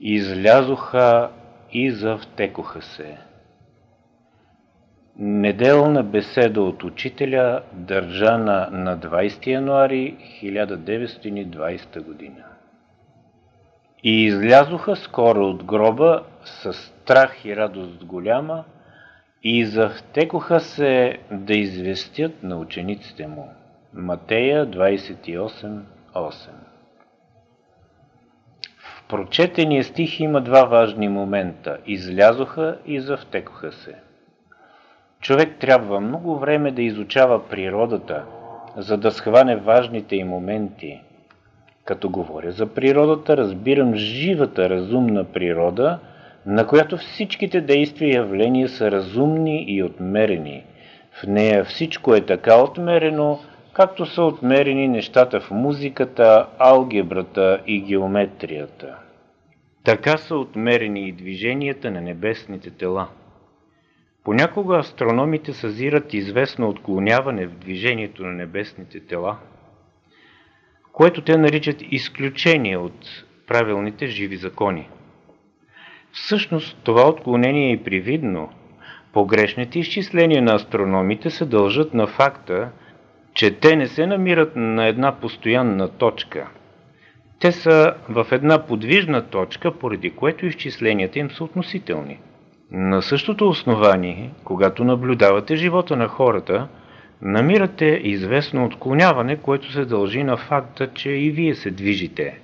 Излязоха и завтекоха се. Неделна беседа от учителя, държана на 20 януари 1920 година. И излязоха скоро от гроба с страх и радост голяма и завтекоха се да известят на учениците му. Матея 28.8 В прочетения стих има два важни момента. Излязоха и завтекоха се. Човек трябва много време да изучава природата, за да схване важните и моменти. Като говоря за природата, разбирам живата разумна природа, на която всичките действия и явления са разумни и отмерени. В нея всичко е така отмерено, както са отмерени нещата в музиката, алгебрата и геометрията. Така са отмерени и движенията на небесните тела. Понякога астрономите съзират известно отклоняване в движението на небесните тела, което те наричат изключение от правилните живи закони. Всъщност това отклонение е привидно. Погрешните изчисления на астрономите се дължат на факта, че те не се намират на една постоянна точка. Те са в една подвижна точка, поради което изчисленията им са относителни. На същото основание, когато наблюдавате живота на хората, намирате известно отклоняване, което се дължи на факта, че и вие се движите.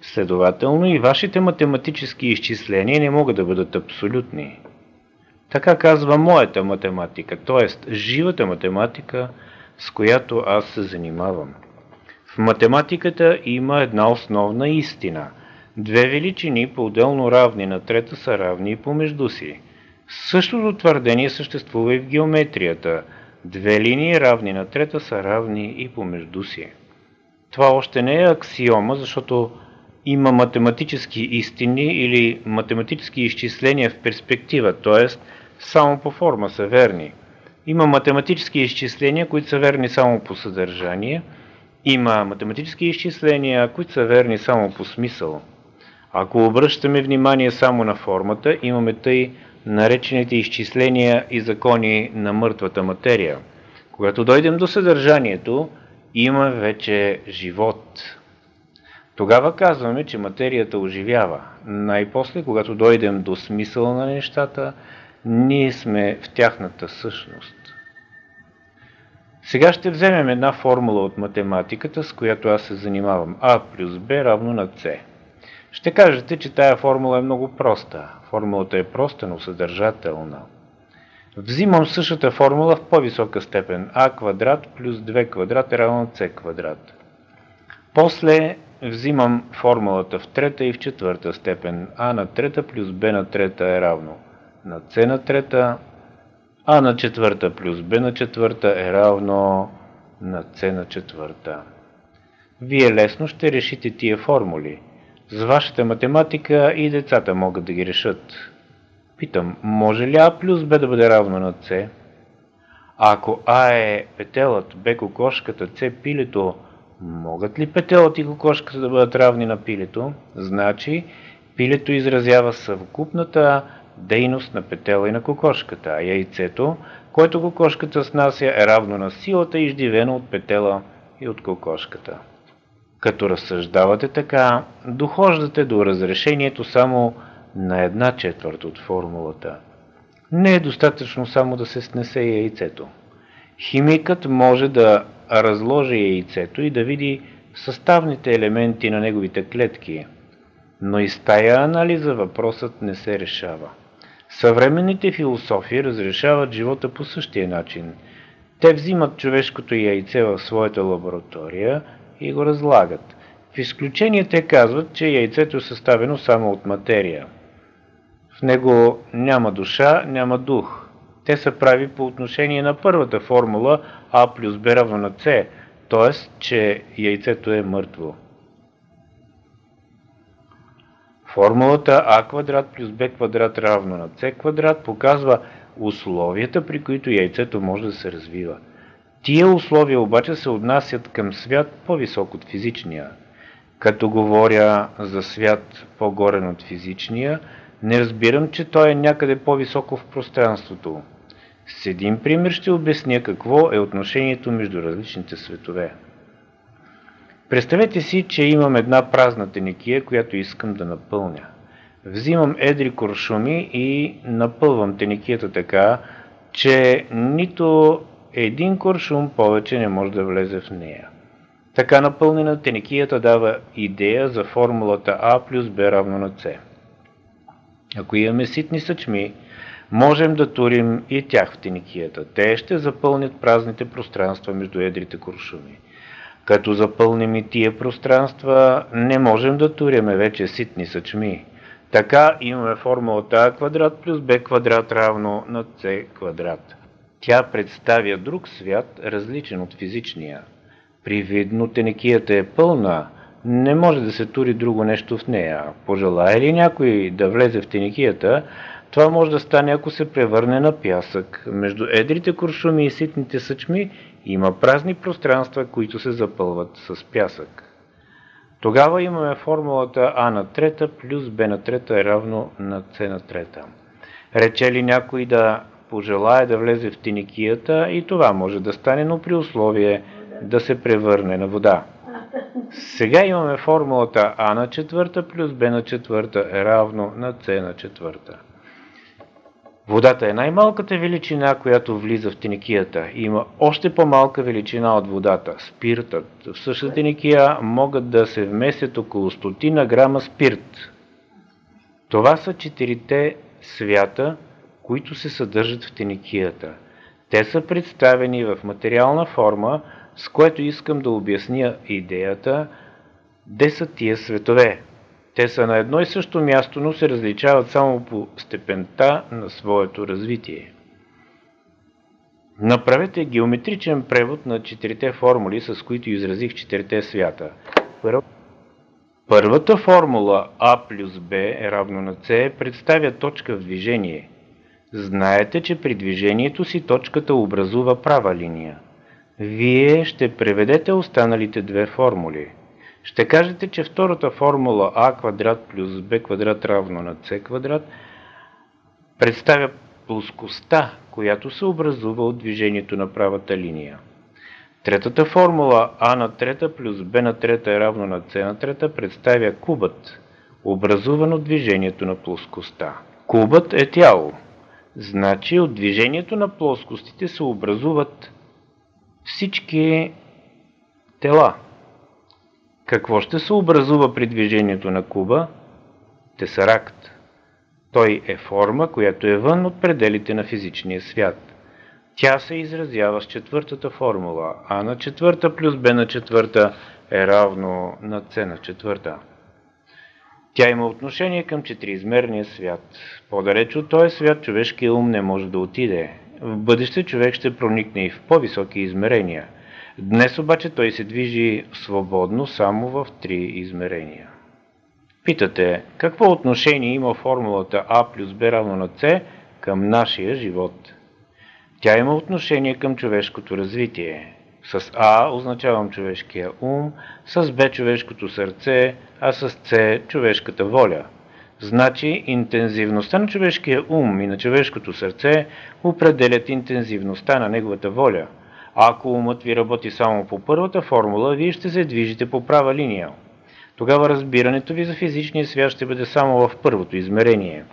Следователно и вашите математически изчисления не могат да бъдат абсолютни. Така казва моята математика, т.е. живата математика, с която аз се занимавам. В математиката има една основна истина – Две величини по-отделно равни на трета са равни и помежду си. Същото твърдение съществува и в геометрията. Две линии равни на трета са равни и помежду си. Това още не е аксиома, защото има математически истини или математически изчисления в перспектива, т.е. само по форма са верни. Има математически изчисления, които са верни само по съдържание, има математически изчисления, които са верни само по смисъл. Ако обръщаме внимание само на формата, имаме тъй наречените изчисления и закони на мъртвата материя. Когато дойдем до съдържанието, има вече живот. Тогава казваме, че материята оживява. Най-после, когато дойдем до смисъла на нещата, ние сме в тяхната същност. Сега ще вземем една формула от математиката, с която аз се занимавам. А плюс Б равно на С. Ще кажете, че тая формула е много проста. Формулата е проста, но съдържателна. Взимам същата формула в по-висока степен. а квадрат плюс 2 квадрат е равно на c квадрат. После взимам формулата в трета и в четвърта степен. а на трета плюс b на трета е равно на c на трета, а на четвърта плюс b на четвърта е равно на c на четвърта. Вие лесно ще решите тия формули. С вашата математика и децата могат да ги решат. Питам, може ли А плюс Б да бъде равно на С? Ако А е петелът, Б кокошката, С пилето, могат ли петелът и кокошката да бъдат равни на пилето? Значи, пилето изразява съвкупната дейност на петела и на кокошката, а яйцето, което кокошката снася е равно на силата издивена от петела и от кокошката. Като разсъждавате така, дохождате до разрешението само на една четвърт от формулата. Не е достатъчно само да се снесе яйцето. Химикът може да разложи яйцето и да види съставните елементи на неговите клетки, но и с тая анализа въпросът не се решава. Съвременните философи разрешават живота по същия начин. Те взимат човешкото яйце в своята лаборатория и го разлагат. В изключение те казват, че яйцето е съставено само от материя. В него няма душа, няма дух. Те са прави по отношение на първата формула А плюс Б равно на С, т.е. че яйцето е мъртво. Формулата А квадрат плюс Б квадрат равно на С квадрат показва условията, при които яйцето може да се развива. Тия условия обаче се отнасят към свят по-висок от физичния. Като говоря за свят по-горен от физичния, не разбирам, че той е някъде по-високо в пространството. С един пример ще обясня какво е отношението между различните светове. Представете си, че имам една празна теникия, която искам да напълня. Взимам едри куршуми и напълвам теникията така, че нито един куршум повече не може да влезе в нея. Така напълнена теникията дава идея за формулата А плюс Б равно на С. Ако имаме ситни съчми, можем да турим и тях в теникията. Те ще запълнят празните пространства между едрите куршуми. Като запълним и тия пространства, не можем да туриме вече ситни съчми. Така имаме формулата А квадрат плюс Б квадрат равно на С квадрат. Тя представя друг свят, различен от физичния. Привидно тенекията е пълна, не може да се тури друго нещо в нея. Пожелая ли някой да влезе в тенекията, това може да стане ако се превърне на пясък. Между едрите куршуми и ситните съчми има празни пространства, които се запълват с пясък. Тогава имаме формулата А на трета плюс Б на трета е равно на С на трета. Рече ли някой да пожелая да влезе в тиникията и това може да стане, но при условие да се превърне на вода. Сега имаме формулата А на четвърта плюс Б на четвърта е равно на С на четвърта. Водата е най-малката величина, която влиза в теникията. Има още по-малка величина от водата. Спиртът. В същата теникия могат да се вместят около 100 грама спирт. Това са четирите свята, които се съдържат в теникията. Те са представени в материална форма, с което искам да обясня идеята, де са тия светове. Те са на едно и също място, но се различават само по степента на своето развитие. Направете геометричен превод на четирите формули, с които изразих четирите свята. Първата формула А плюс Б е равно на С представя точка в движение. Знаете, че при движението си точката образува права линия. Вие ще преведете останалите две формули – ще кажете, че втората формула а квадрат плюс б квадрат равно на с квадрат представя плоскостта, която се образува от движението на правата линия. Третата формула а на трета плюс б на трета е равно на с на трета представя кубът, образуван от движението на плоскостта. Кубът е тяло. Значи от движението на плоскостите се образуват всички тела. Какво ще се образува при движението на куба? Тесаракт. Той е форма, която е вън от пределите на физичния свят. Тя се изразява с четвъртата формула, а на четвърта плюс б на четвърта е равно на с на четвърта. Тя има отношение към четириизмерния свят. По-далеч от този свят човешкият ум не може да отиде. В бъдеще човек ще проникне и в по-високи измерения – Днес обаче той се движи свободно само в три измерения. Питате, какво отношение има формулата А плюс Б равно на С към нашия живот? Тя има отношение към човешкото развитие. С А означавам човешкия ум, с Б човешкото сърце, а с С човешката воля. Значи интензивността на човешкия ум и на човешкото сърце определят интензивността на неговата воля – ако умът ви работи само по първата формула, вие ще се движите по права линия. Тогава разбирането ви за физичния свят ще бъде само в първото измерение.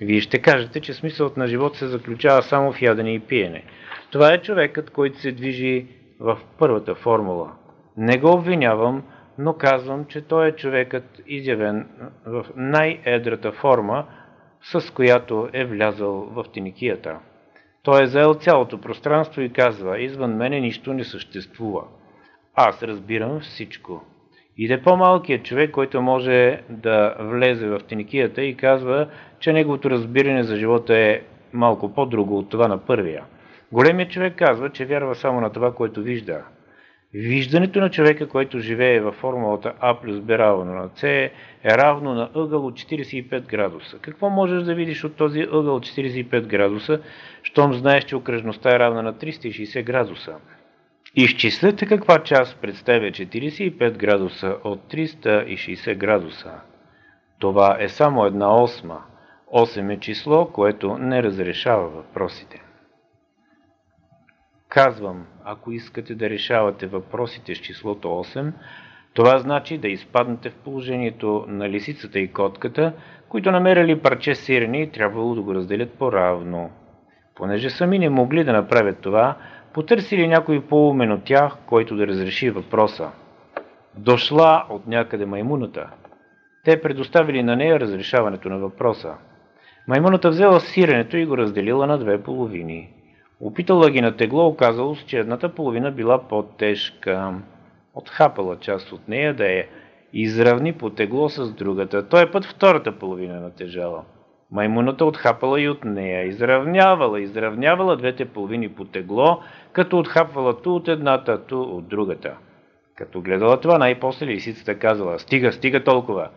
Вие ще кажете, че смисълът на живота се заключава само в ядене и пиене. Това е човекът, който се движи в първата формула. Не го обвинявам, но казвам, че той е човекът изявен в най-едрата форма, с която е влязъл в теникията. Той е заел цялото пространство и казва, извън мене нищо не съществува. Аз разбирам всичко. Иде по-малкият човек, който може да влезе в теникията и казва, че неговото разбиране за живота е малко по-друго от това на първия. Големият човек казва, че вярва само на това, което вижда. Виждането на човека, който живее във формулата А плюс Б равно на С е равно на ъгъл от 45 градуса. Какво можеш да видиш от този ъгъл от 45 градуса, щом знаеш, че окръжността е равна на 360 градуса? Изчислете каква част представя 45 градуса от 360 градуса. Това е само една осма. 8 е число, което не разрешава въпросите. Казвам, ако искате да решавате въпросите с числото 8, това значи да изпаднете в положението на лисицата и котката, които намерили парче сирене и трябвало да го разделят по-равно. Понеже сами не могли да направят това, потърсили някой по-умен от тях, който да разреши въпроса. Дошла от някъде маймуната. Те предоставили на нея разрешаването на въпроса. Маймуната взела сиренето и го разделила на две половини. Опитала ги на тегло, оказало се, че едната половина била по-тежка. Отхапала част от нея да я изравни по тегло с другата. Той път втората половина натежала. Маймуната отхапала и от нея, изравнявала, изравнявала двете половини по тегло, като отхапвала ту от едната, ту от другата. Като гледала това, най-после лисицата казала, стига, стига толкова.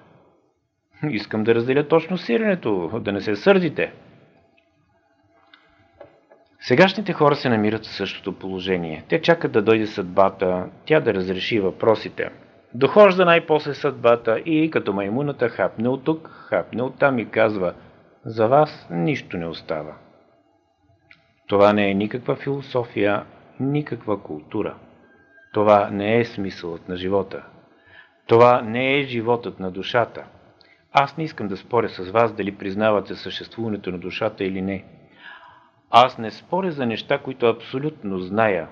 Искам да разделя точно сиренето, да не се сърдите. Сегашните хора се намират в същото положение. Те чакат да дойде съдбата, тя да разреши въпросите. Дохожда най-после съдбата и като маймуната хапне от тук, хапне от там и казва «За вас нищо не остава». Това не е никаква философия, никаква култура. Това не е смисълът на живота. Това не е животът на душата. Аз не искам да споря с вас дали признавате съществуването на душата или не. Аз не споря за неща, които абсолютно зная.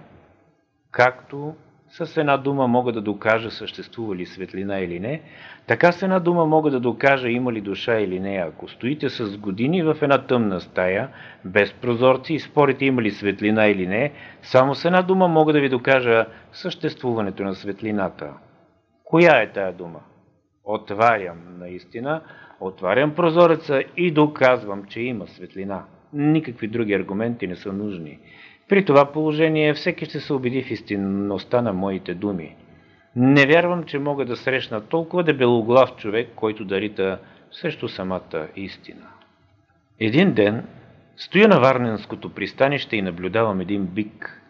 Както с една дума мога да докажа съществува ли светлина или не, така с една дума мога да докажа има ли душа или не. Ако стоите с години в една тъмна стая, без прозорци и спорите има ли светлина или не, само с една дума мога да ви докажа съществуването на светлината. Коя е тая дума? Отварям наистина, отварям прозореца и доказвам, че има светлина. Никакви други аргументи не са нужни. При това положение всеки ще се убеди в истинността на моите думи. Не вярвам, че мога да срещна толкова дебелоглав човек, който да рита срещу самата истина. Един ден стоя на Варненското пристанище и наблюдавам един бик.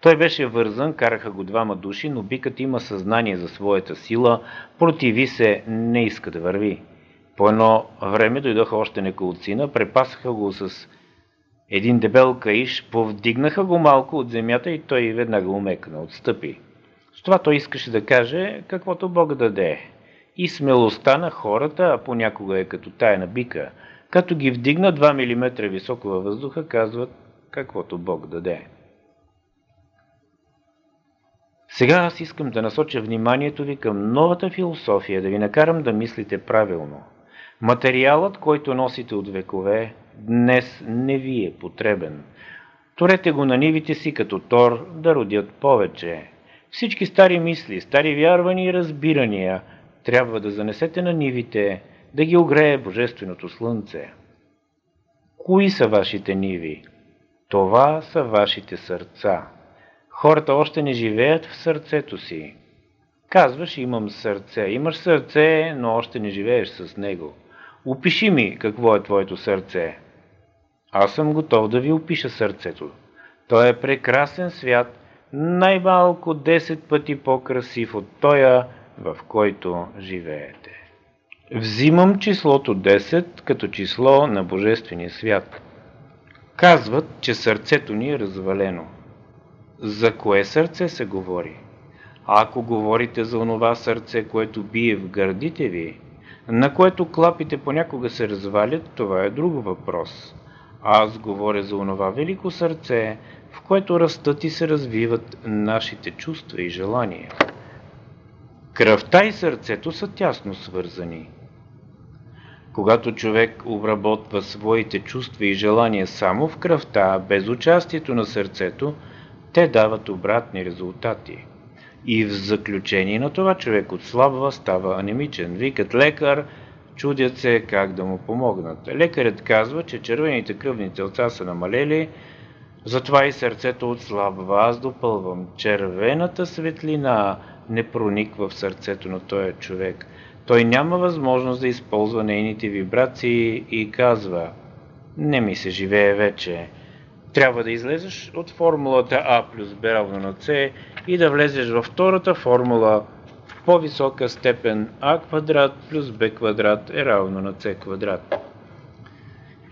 Той беше вързан, караха го двама души, но бикът има съзнание за своята сила, противи се, не иска да върви. По едно време дойдоха още неколцина, препасаха го с един дебел каиш, повдигнаха го малко от земята и той веднага умекна, отстъпи. С това той искаше да каже каквото Бог даде. И смелостта на хората, а понякога е като тая на бика, като ги вдигна 2 мм високо във въздуха, казват каквото Бог даде. Сега аз искам да насоча вниманието ви към новата философия, да ви накарам да мислите правилно. Материалът, който носите от векове, днес не ви е потребен. Торете го на нивите си като тор да родят повече. Всички стари мисли, стари вярвания и разбирания трябва да занесете на нивите, да ги огрее Божественото Слънце. Кои са вашите ниви? Това са вашите сърца. Хората още не живеят в сърцето си. Казваш, имам сърце. Имаш сърце, но още не живееш с него. Опиши ми какво е твоето сърце. Аз съм готов да ви опиша сърцето. Той е прекрасен свят, най-малко 10 пъти по-красив от тоя, в който живеете. Взимам числото 10 като число на Божествения свят. Казват, че сърцето ни е развалено. За кое сърце се говори? ако говорите за онова сърце, което бие в гърдите ви, на което клапите понякога се развалят, това е друг въпрос. Аз говоря за онова велико сърце, в което растат и се развиват нашите чувства и желания. Кръвта и сърцето са тясно свързани. Когато човек обработва своите чувства и желания само в кръвта, без участието на сърцето, те дават обратни резултати. И в заключение на това човек отслабва, става анемичен. Викат лекар, чудят се как да му помогнат. Лекарят казва, че червените кръвни телца са намалели, затова и сърцето отслабва. Аз допълвам. Червената светлина не прониква в сърцето на този човек. Той няма възможност да използва нейните вибрации и казва, не ми се живее вече. Трябва да излезеш от формулата А плюс Б равно на С и да влезеш във втората формула в по-висока степен А квадрат плюс Б квадрат е равно на С квадрат.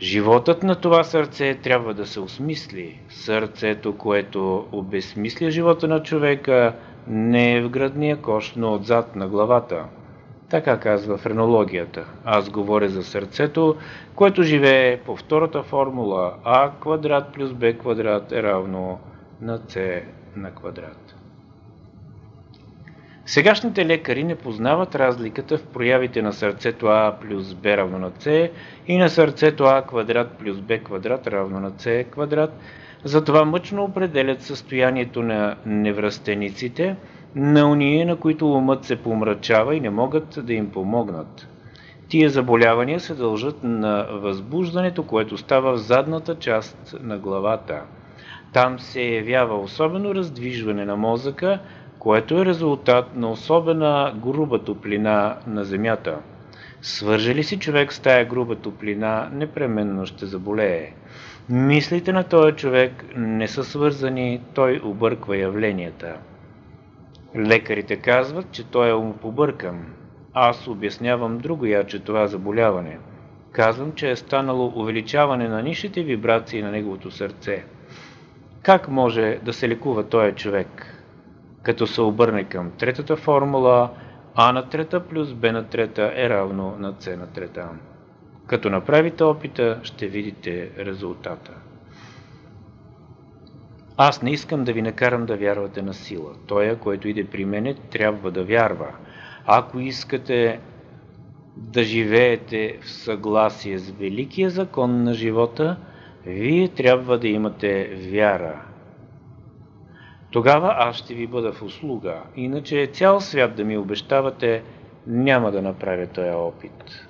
Животът на това сърце трябва да се осмисли. Сърцето, което обезсмисля живота на човека, не е в градния кош, но отзад на главата. Така казва френологията. Аз говоря за сърцето, което живее по втората формула А квадрат плюс Б квадрат е равно на С на квадрат. Сегашните лекари не познават разликата в проявите на сърцето А плюс Б равно на С и на сърцето А квадрат плюс Б квадрат равно на С квадрат, затова мъчно определят състоянието на невръстениците, на уния, на които умът се помрачава и не могат да им помогнат. Тия заболявания се дължат на възбуждането, което става в задната част на главата. Там се явява особено раздвижване на мозъка, което е резултат на особена груба топлина на Земята. Свърже ли си човек с тая груба топлина, непременно ще заболее. Мислите на този човек не са свързани, той обърква явленията. Лекарите казват, че той е умопобъркан. Аз обяснявам друго яче това заболяване. Казвам, че е станало увеличаване на нишите вибрации на неговото сърце. Как може да се лекува този човек? Като се обърне към третата формула, А на трета плюс Б на трета е равно на С на трета. Като направите опита, ще видите резултата. Аз не искам да ви накарам да вярвате на сила. Той, който иде при мене, трябва да вярва. Ако искате да живеете в съгласие с великия закон на живота, вие трябва да имате вяра. Тогава аз ще ви бъда в услуга. Иначе цял свят да ми обещавате, няма да направя този опит.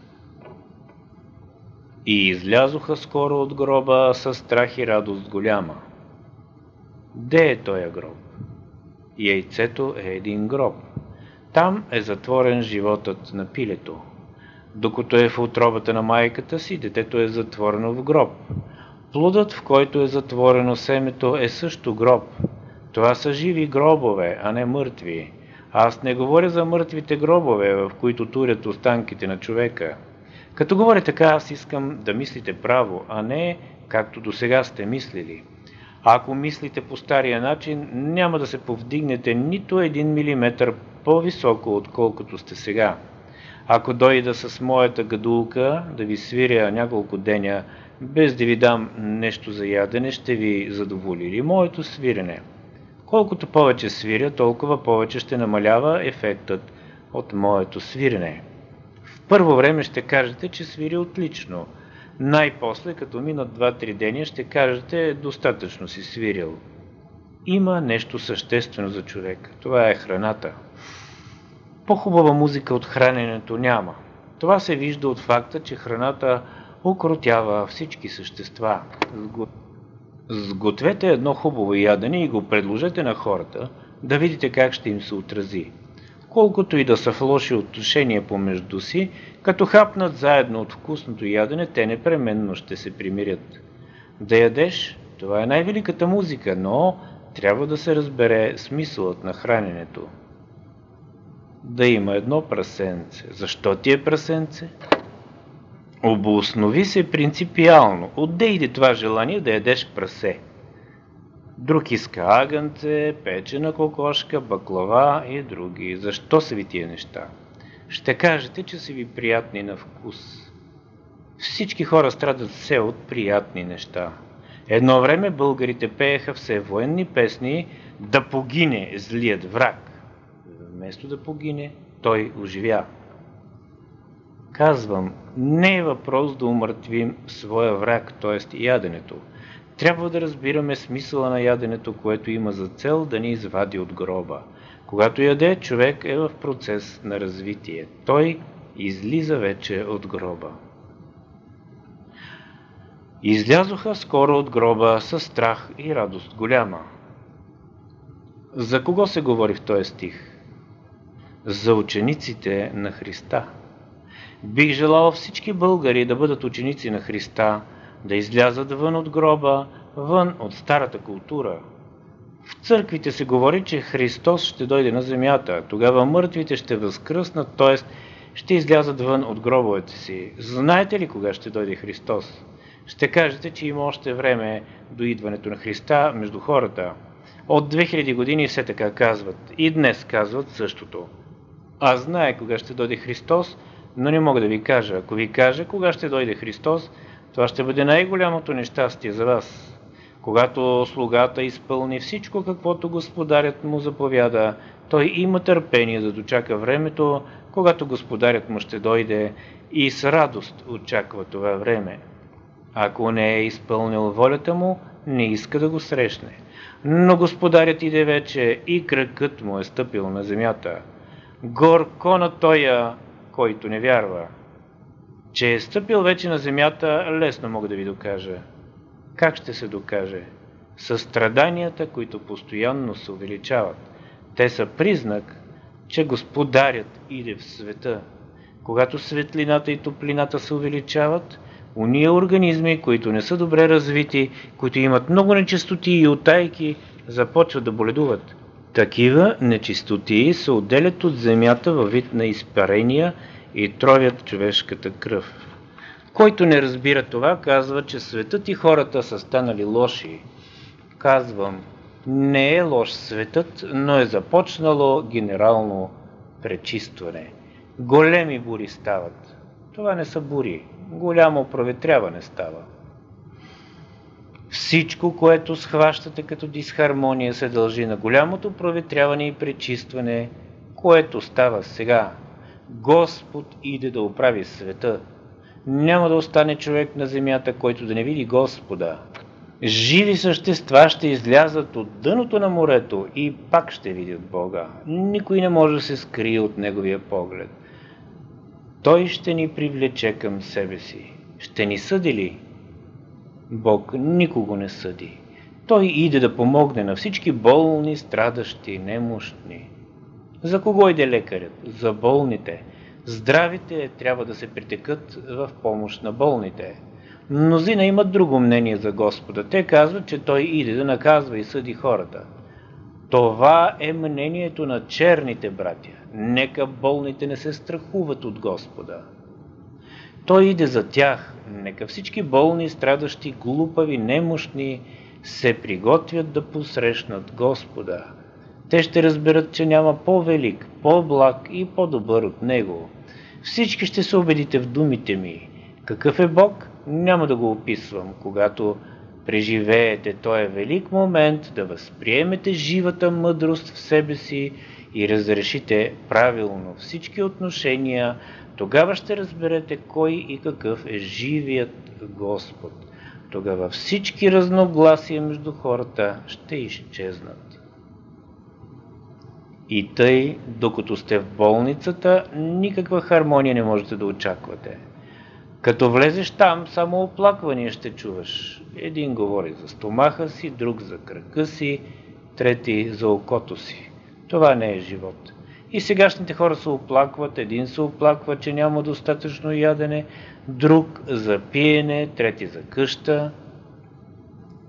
И излязоха скоро от гроба със страх и радост голяма. Де е този гроб? Яйцето е един гроб. Там е затворен животът на пилето. Докато е в отробата на майката си, детето е затворено в гроб. Плодът, в който е затворено семето, е също гроб. Това са живи гробове, а не мъртви. Аз не говоря за мъртвите гробове, в които турят останките на човека. Като говоря така, аз искам да мислите право, а не както до сега сте мислили. Ако мислите по стария начин, няма да се повдигнете нито един милиметър по-високо, отколкото сте сега. Ако дойда с моята гадулка да ви свиря няколко деня, без да ви дам нещо за ядене, ще ви задоволи ли моето свирене? Колкото повече свиря, толкова повече ще намалява ефектът от моето свирене. В първо време ще кажете, че свири отлично – най-после, като минат 2-3 деня, ще кажете, достатъчно си свирил. Има нещо съществено за човек. Това е храната. По-хубава музика от храненето няма. Това се вижда от факта, че храната укротява всички същества. Сгответе едно хубаво ядене и го предложете на хората, да видите как ще им се отрази. Колкото и да са в лоши отношения помежду си, като хапнат заедно от вкусното ядене, те непременно ще се примирят. Да ядеш, това е най-великата музика, но трябва да се разбере смисълът на храненето. Да има едно прасенце. Защо ти е прасенце? Обоснови се принципиално. Отде иде това желание да ядеш прасе? Друг иска агънце, печена кокошка, баклава и други. Защо са ви тия неща? ще кажете, че са ви приятни на вкус. Всички хора страдат все от приятни неща. Едно време българите пееха все военни песни да погине злият враг. Вместо да погине, той оживя. Казвам, не е въпрос да умъртвим своя враг, т.е. яденето. Трябва да разбираме смисъла на яденето, което има за цел да ни извади от гроба. Когато яде, човек е в процес на развитие. Той излиза вече от гроба. Излязоха скоро от гроба със страх и радост голяма. За кого се говори в този стих? За учениците на Христа. Бих желал всички българи да бъдат ученици на Христа, да излязат вън от гроба вън от старата култура. В църквите се говори, че Христос ще дойде на земята, тогава мъртвите ще възкръснат, т.е. ще излязат вън от гробовете си. Знаете ли кога ще дойде Христос? Ще кажете, че има още време до идването на Христа между хората. От 2000 години все така казват. И днес казват същото. Аз знае кога ще дойде Христос, но не мога да ви кажа. Ако ви кажа кога ще дойде Христос, това ще бъде най-голямото нещастие за вас. Когато слугата изпълни всичко, каквото господарят му заповяда, той има търпение да дочака времето, когато господарят му ще дойде и с радост очаква това време. Ако не е изпълнил волята му, не иска да го срещне. Но господарят иде вече и кръкът му е стъпил на земята. Горко на тоя, който не вярва. Че е стъпил вече на земята, лесно мога да ви докажа. Как ще се докаже? Със страданията, които постоянно се увеличават. Те са признак, че господарят иде в света. Когато светлината и топлината се увеличават, уния организми, които не са добре развити, които имат много нечистоти и отайки, започват да боледуват. Такива нечистоти се отделят от земята във вид на изпарения и тровят човешката кръв. Който не разбира това, казва, че светът и хората са станали лоши. Казвам, не е лош светът, но е започнало генерално пречистване. Големи бури стават. Това не са бури. Голямо проветряване става. Всичко, което схващате като дисхармония, се дължи на голямото проветряване и пречистване, което става сега. Господ иде да оправи света. Няма да остане човек на земята, който да не види Господа. Живи същества ще излязат от дъното на морето и пак ще видят Бога. Никой не може да се скрие от Неговия поглед. Той ще ни привлече към себе си. Ще ни съди ли? Бог никого не съди. Той иде да помогне на всички болни, страдащи, немощни. За кого иде лекарят? За болните. Здравите трябва да се притекат в помощ на болните. Мнозина имат друго мнение за Господа. Те казват, че Той иде да наказва и съди хората. Това е мнението на черните братя. Нека болните не се страхуват от Господа. Той иде за тях. Нека всички болни, страдащи, глупави, немощни се приготвят да посрещнат Господа. Те ще разберат, че няма по-велик, по-благ и по-добър от Него. Всички ще се убедите в думите ми. Какъв е Бог? Няма да го описвам. Когато преживеете този велик момент, да възприемете живата мъдрост в себе си и разрешите правилно всички отношения, тогава ще разберете кой и какъв е живият Господ. Тогава всички разногласия между хората ще изчезнат. И тъй, докато сте в болницата, никаква хармония не можете да очаквате. Като влезеш там, само оплаквания ще чуваш. Един говори за стомаха си, друг за кръка си, трети за окото си. Това не е живот. И сегашните хора се оплакват, един се оплаква, че няма достатъчно ядене, друг за пиене, трети за къща.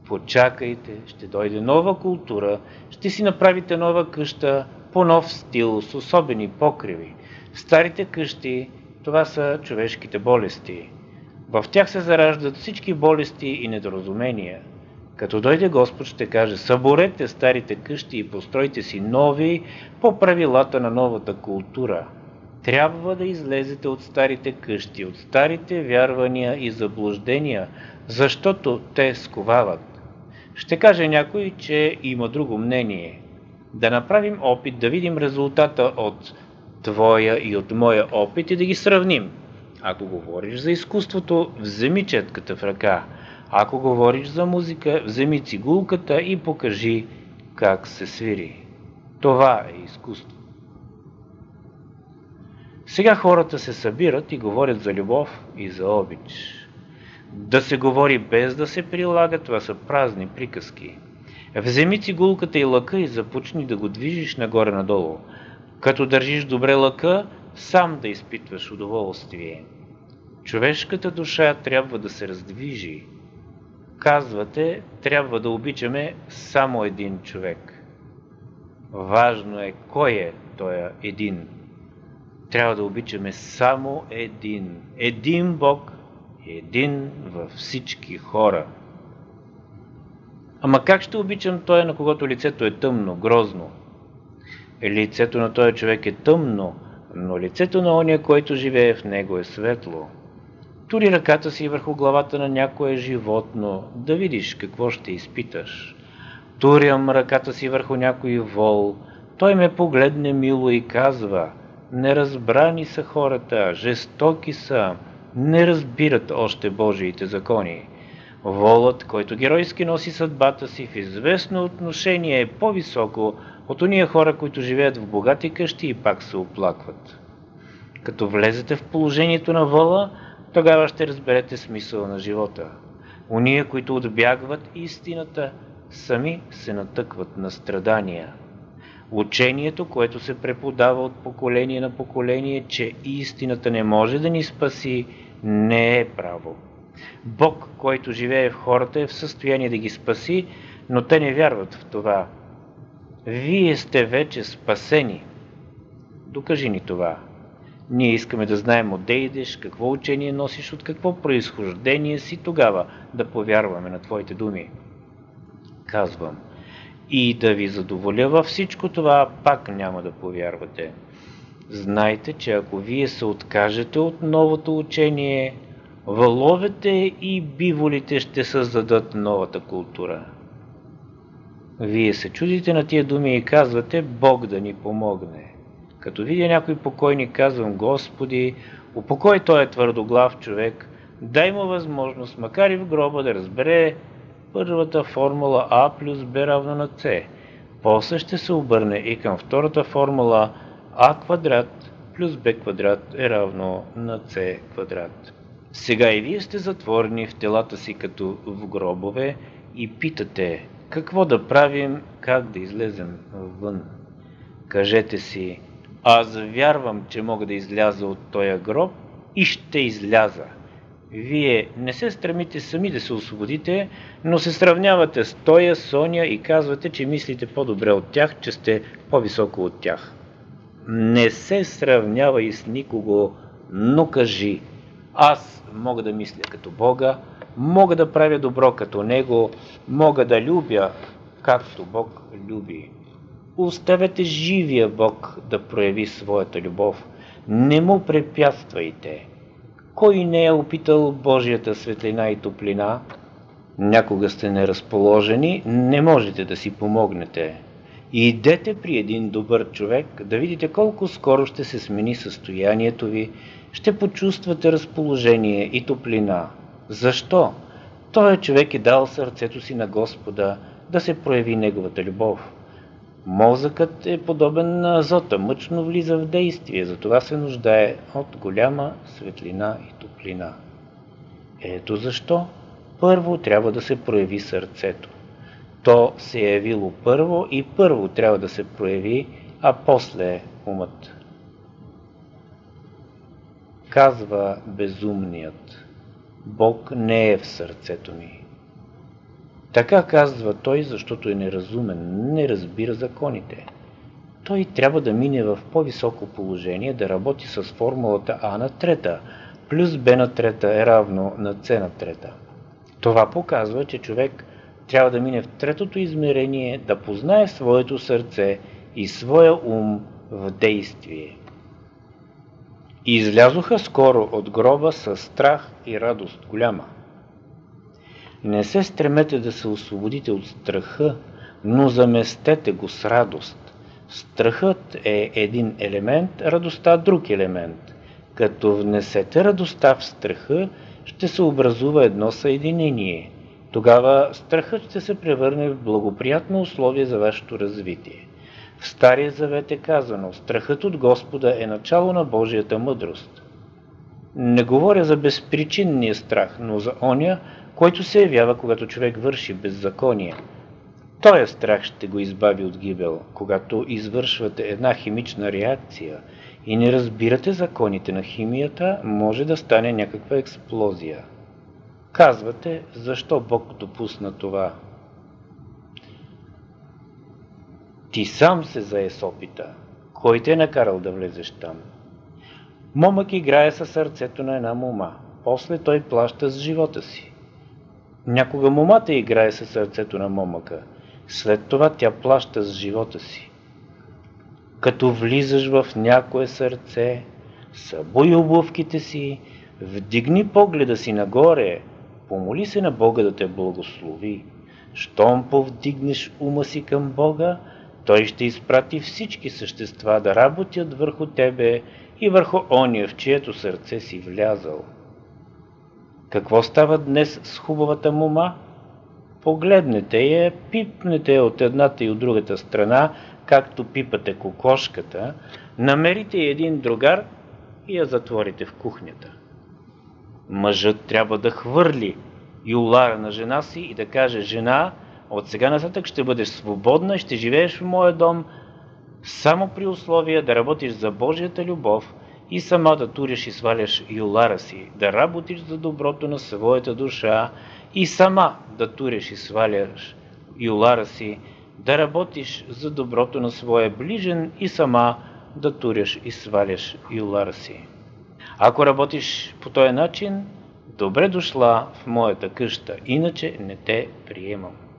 Почакайте, ще дойде нова култура, ще си направите нова къща по нов стил, с особени покриви. Старите къщи, това са човешките болести. В тях се зараждат всички болести и недоразумения. Като дойде Господ ще каже, съборете старите къщи и постройте си нови по правилата на новата култура. Трябва да излезете от старите къщи, от старите вярвания и заблуждения, защото те сковават. Ще каже някой, че има друго мнение. Да направим опит да видим резултата от твоя и от моя опит и да ги сравним. Ако говориш за изкуството, вземи четката в ръка – ако говориш за музика, вземи цигулката и покажи как се свири. Това е изкуство. Сега хората се събират и говорят за любов и за обич. Да се говори без да се прилага, това са празни приказки. Вземи цигулката и лъка и започни да го движиш нагоре-надолу. Като държиш добре лъка, сам да изпитваш удоволствие. Човешката душа трябва да се раздвижи, казвате, трябва да обичаме само един човек. Важно е кой е той един. Трябва да обичаме само един. Един Бог, един във всички хора. Ама как ще обичам той, на когото лицето е тъмно, грозно? Лицето на този човек е тъмно, но лицето на ония, който живее в него е светло. Тури ръката си върху главата на някое животно, да видиш какво ще изпиташ. Турям ръката си върху някой вол, той ме погледне мило и казва, неразбрани са хората, жестоки са, не разбират още Божиите закони. Волът, който геройски носи съдбата си в известно отношение е по-високо от ония хора, които живеят в богати къщи и пак се оплакват. Като влезете в положението на вола, тогава ще разберете смисъла на живота. Уния, които отбягват истината, сами се натъкват на страдания. Учението, което се преподава от поколение на поколение, че истината не може да ни спаси, не е право. Бог, който живее в хората, е в състояние да ги спаси, но те не вярват в това. Вие сте вече спасени. Докажи ни това. Ние искаме да знаем отде идеш, какво учение носиш, от какво произхождение си тогава да повярваме на Твоите думи. Казвам, и да ви задоволя във всичко това, пак няма да повярвате. Знайте, че ако вие се откажете от новото учение, валовете и биволите ще създадат новата култура. Вие се чудите на тия думи и казвате Бог да ни помогне. Като видя някой покойник, казвам Господи, упокой той е твърдоглав човек, дай му възможност, макар и в гроба, да разбере първата формула А плюс Б равно на С. После ще се обърне и към втората формула А квадрат плюс Б квадрат е равно на С квадрат. Сега и вие сте затворени в телата си като в гробове и питате какво да правим, как да излезем вън. Кажете си, аз вярвам, че мога да изляза от този гроб и ще изляза. Вие не се стремите сами да се освободите, но се сравнявате с Тоя, Соня и казвате, че мислите по-добре от тях, че сте по-високо от тях. Не се сравнявай с никого, но кажи, аз мога да мисля като Бога, мога да правя добро като Него, мога да любя, както Бог люби. Оставете живия Бог да прояви своята любов. Не му препятствайте. Кой не е опитал Божията светлина и топлина? Някога сте неразположени, не можете да си помогнете. Идете при един добър човек, да видите колко скоро ще се смени състоянието ви, ще почувствате разположение и топлина. Защо? Той човек е дал сърцето си на Господа да се прояви неговата любов. Мозъкът е подобен на азота, мъчно влиза в действие, затова се нуждае от голяма светлина и топлина. Ето защо първо трябва да се прояви сърцето. То се е явило първо и първо трябва да се прояви, а после умът. Казва безумният, Бог не е в сърцето ми. Така казва той, защото е неразумен, не разбира законите. Той трябва да мине в по-високо положение, да работи с формулата А на трета, плюс Б на трета е равно на С на трета. Това показва, че човек трябва да мине в третото измерение, да познае своето сърце и своя ум в действие. Излязоха скоро от гроба с страх и радост голяма. Не се стремете да се освободите от страха, но заместете го с радост. Страхът е един елемент, радостта друг елемент. Като внесете радостта в страха, ще се образува едно съединение. Тогава страхът ще се превърне в благоприятно условие за вашето развитие. В Стария завет е казано, страхът от Господа е начало на Божията мъдрост. Не говоря за безпричинния страх, но за оня, който се явява, когато човек върши беззаконие. Тоя страх ще го избави от гибел, когато извършвате една химична реакция и не разбирате законите на химията, може да стане някаква експлозия. Казвате, защо Бог допусна това? Ти сам се зае с опита. Кой те е накарал да влезеш там? Момък играе със сърцето на една мома. После той плаща с живота си. Някога момата играе със сърцето на момъка. След това тя плаща с живота си. Като влизаш в някое сърце, събуй обувките си, вдигни погледа си нагоре, помоли се на Бога да те благослови. Щом повдигнеш ума си към Бога, Той ще изпрати всички същества да работят върху тебе и върху ония, в чието сърце си влязал. Какво става днес с хубавата мума? Погледнете я, пипнете я от едната и от другата страна, както пипате кокошката, намерите един другар и я затворите в кухнята. Мъжът трябва да хвърли юлара на жена си и да каже, жена, от сега насатък ще бъдеш свободна ще живееш в моя дом, само при условие да работиш за Божията любов и сама да туриш и сваляш юлара си, да работиш за доброто на своята душа и сама да туриш и сваляш юлара си, да работиш за доброто на своя ближен и сама да туряш и сваляш юлара си. Ако работиш по този начин, добре дошла в моята къща, иначе не те приемам.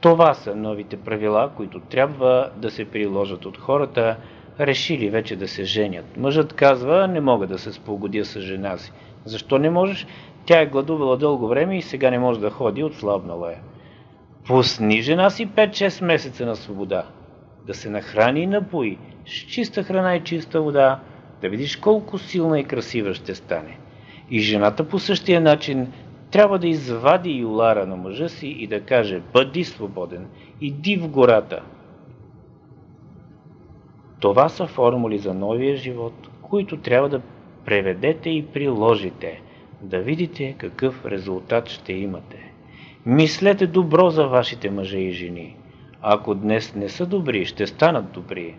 Това са новите правила, които трябва да се приложат от хората, решили вече да се женят. Мъжът казва, не мога да се спогодя с жена си. Защо не можеш? Тя е гладувала дълго време и сега не може да ходи, отслабнала е. Пусни жена си 5-6 месеца на свобода. Да се нахрани и напои с чиста храна и чиста вода, да видиш колко силна и красива ще стане. И жената по същия начин трябва да извади юлара на мъжа си и да каже «Бъди свободен, иди в гората». Това са формули за новия живот, които трябва да преведете и приложите, да видите какъв резултат ще имате. Мислете добро за вашите мъже и жени. Ако днес не са добри, ще станат добри.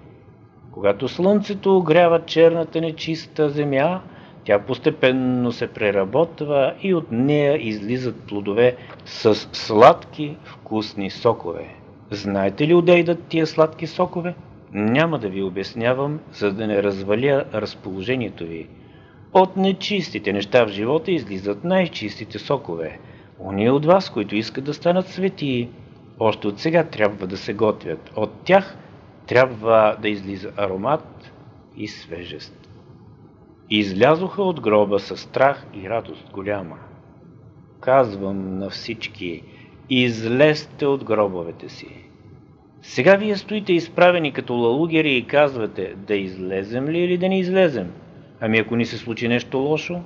Когато слънцето огрява черната нечиста земя, тя постепенно се преработва и от нея излизат плодове с сладки, вкусни сокове. Знаете ли къде идат тия сладки сокове? Няма да ви обяснявам, за да не разваля разположението ви. От нечистите неща в живота излизат най-чистите сокове. Уния от вас, които искат да станат светии, още от сега трябва да се готвят. От тях трябва да излиза аромат и свежест. Излязоха от гроба със страх и радост голяма. Казвам на всички, излезте от гробовете си. Сега вие стоите изправени като лалугери и казвате, да излезем ли или да не излезем? Ами ако ни се случи нещо лошо?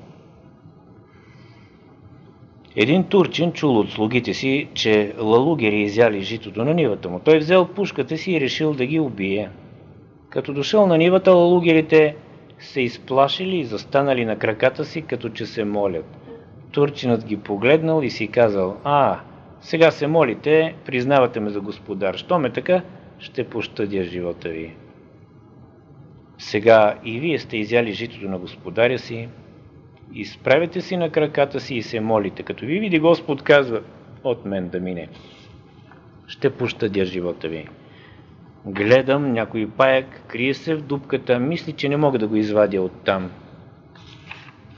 Един турчин чул от слугите си, че лалугери изяли житото на нивата му. Той взел пушката си и решил да ги убие. Като дошъл на нивата, лалугерите се изплашили и застанали на краката си, като че се молят. Турчинът ги погледнал и си казал, а, сега се молите, признавате ме за господар. Що ме така, ще пощадя живота ви. Сега и вие сте изяли житото на господаря си, изправете си на краката си и се молите. Като ви види Господ казва, от мен да мине. Ще пощадя живота ви. Гледам някой паяк, крие се в дупката, мисли, че не мога да го извадя оттам.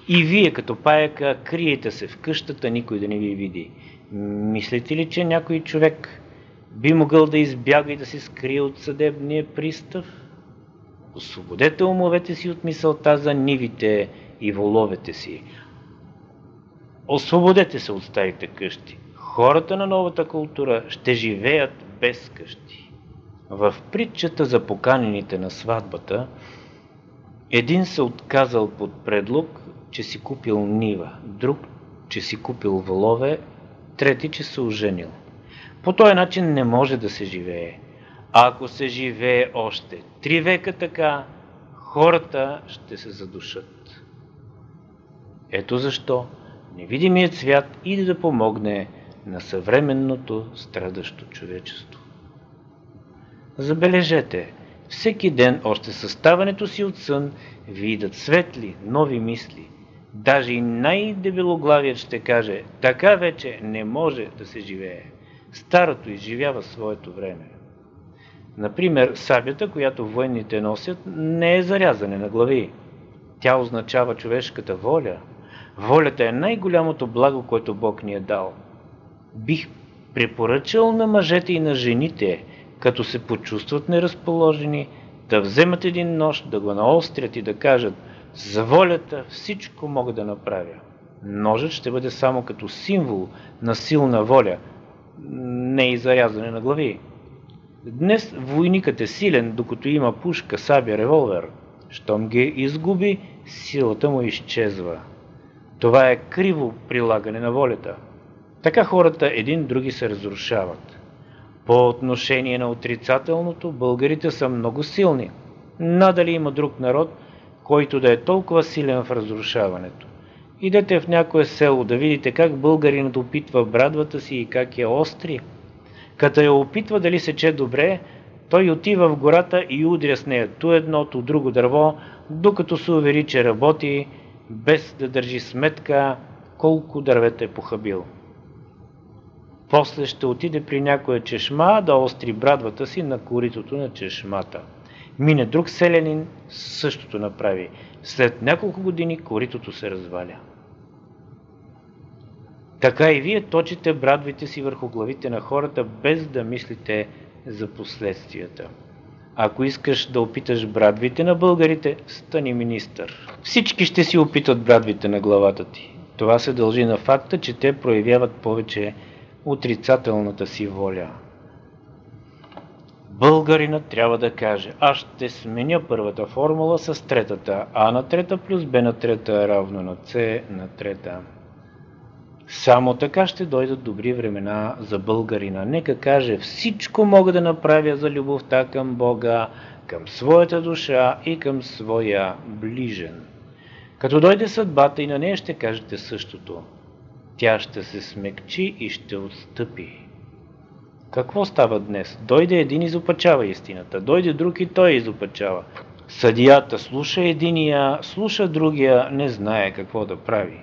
И вие като паяка криете се в къщата, никой да не ви види. Мислите ли, че някой човек би могъл да избяга и да се скрие от съдебния пристав? Освободете умовете си от мисълта за нивите и воловете си. Освободете се от старите къщи. Хората на новата култура ще живеят без къщи. В притчата за поканените на сватбата, един се отказал под предлог, че си купил нива, друг, че си купил волове, трети, че се оженил. По този начин не може да се живее. А ако се живее още три века така, хората ще се задушат. Ето защо невидимият свят иде да помогне на съвременното страдащо човечество. Забележете, всеки ден още съставането си от сън ви светли, нови мисли. Даже и най-дебелоглавият ще каже, така вече не може да се живее. Старото изживява своето време. Например, сабята, която военните носят, не е зарязане на глави. Тя означава човешката воля. Волята е най-голямото благо, което Бог ни е дал. Бих препоръчал на мъжете и на жените, като се почувстват неразположени, да вземат един нож, да го наострят и да кажат за волята всичко мога да направя. Ножът ще бъде само като символ на силна воля, не и зарязане на глави. Днес войникът е силен, докато има пушка, сабя, револвер. Щом ги изгуби, силата му изчезва. Това е криво прилагане на волята. Така хората един други се разрушават. По отношение на отрицателното, българите са много силни. Надали има друг народ, който да е толкова силен в разрушаването. Идете в някое село да видите как българинът опитва брадвата си и как я остри. Като я опитва дали сече добре, той отива в гората и удря с нея ту едно, ту друго дърво, докато се увери, че работи, без да държи сметка колко дървета е похабил. После ще отиде при някоя чешма да остри брадвата си на коритото на чешмата. Мине друг селянин, същото направи. След няколко години коритото се разваля. Така и вие точите брадвите си върху главите на хората, без да мислите за последствията. Ако искаш да опиташ брадвите на българите, стани министър. Всички ще си опитат брадвите на главата ти. Това се дължи на факта, че те проявяват повече отрицателната си воля. Българинът трябва да каже, аз ще сменя първата формула с третата, а на трета плюс б на трета е равно на с на трета. Само така ще дойдат добри времена за българина. Нека каже, всичко мога да направя за любовта към Бога, към своята душа и към своя ближен. Като дойде съдбата и на нея ще кажете същото. Тя ще се смекчи и ще отстъпи. Какво става днес? Дойде един изопачава истината, дойде друг и той изопачава. Съдията слуша единия, слуша другия, не знае какво да прави.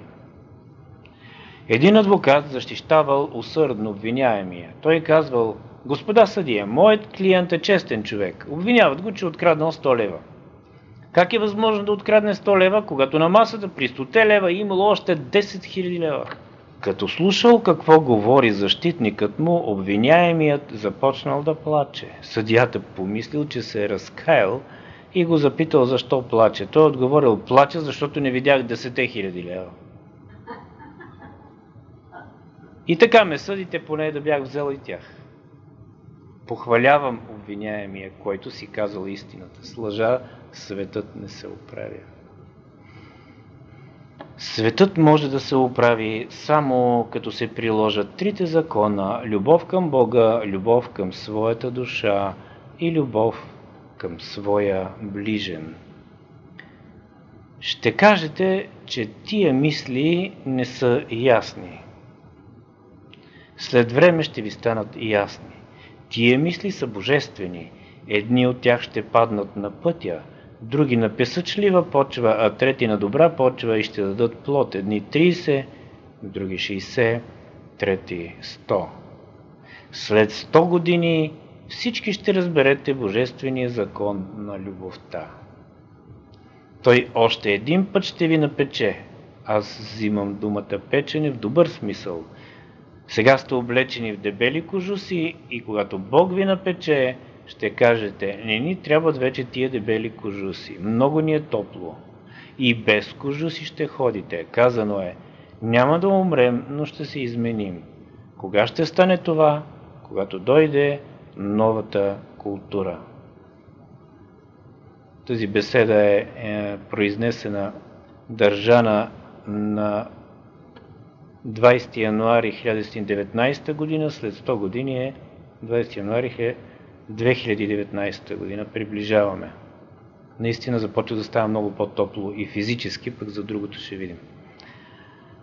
Един адвокат защищавал усърдно обвиняемия. Той казвал, господа съдия, моят клиент е честен човек. Обвиняват го, че откраднал 100 лева. Как е възможно да открадне 100 лева, когато на масата при 100 лева е имало още 10 000 лева? Като слушал какво говори защитникът му, обвиняемият започнал да плаче. Съдията помислил, че се е разкаял и го запитал защо плаче. Той отговорил, плача, защото не видях 10 хиляди лева. И така ме съдите, поне да бях взел и тях. Похвалявам обвиняемия, който си казал истината. С лъжа светът не се оправя. Светът може да се оправи само като се приложат трите закона – любов към Бога, любов към своята душа и любов към своя ближен. Ще кажете, че тия мисли не са ясни. След време ще ви станат ясни. Тия мисли са божествени. Едни от тях ще паднат на пътя – други на песъчлива почва, а трети на добра почва и ще дадат плод. Едни 30, други 60, трети 100. След 100 години всички ще разберете Божествения закон на любовта. Той още един път ще ви напече. Аз взимам думата печене в добър смисъл. Сега сте облечени в дебели кожуси и когато Бог ви напече, ще кажете, не ни трябват вече тия дебели кожуси, много ни е топло. И без кожуси ще ходите. Казано е, няма да умрем, но ще се изменим. Кога ще стане това? Когато дойде новата култура. Тази беседа е, е произнесена, държана на 20 януари 1919 година, след 100 години е 20 януари 2019 година приближаваме. Наистина започва да става много по-топло и физически, пък за другото ще видим.